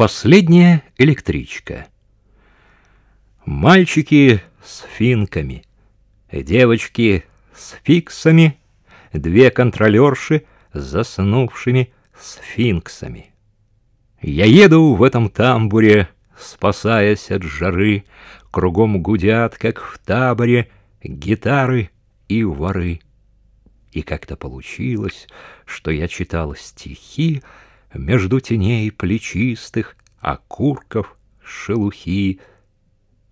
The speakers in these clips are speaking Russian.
Последняя электричка. Мальчики с финками, девочки с фиксами, две контролерши с сфинксами. Я еду в этом тамбуре, спасаясь от жары, кругом гудят, как в таборе, гитары и воры. И как-то получилось, что я читал стихи, между теней плечистых, окурков, шелухи.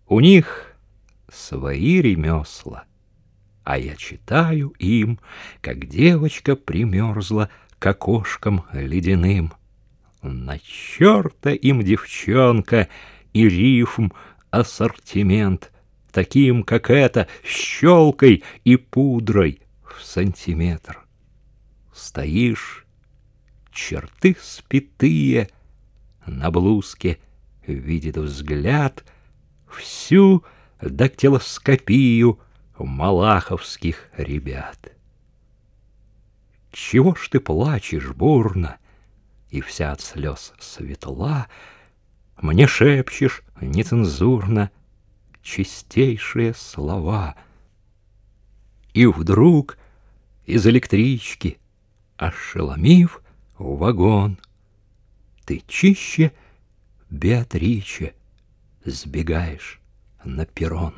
У них свои ремесла, а я читаю им, как девочка примерзла к окошкам ледяным. На черта им девчонка и рифм ассортимент, таким, как это, щелкой и пудрой в сантиметр. Стоишь черты спитые, на блузке видит взгляд всю дактилоскопию малаховских ребят. Чего ж ты плачешь бурно, и вся от слез светла, Мне шепчешь нецензурно чистейшие слова. И вдруг из электрички, ошеломив, в вагон. Ты чище Беатриче сбегаешь на перрон.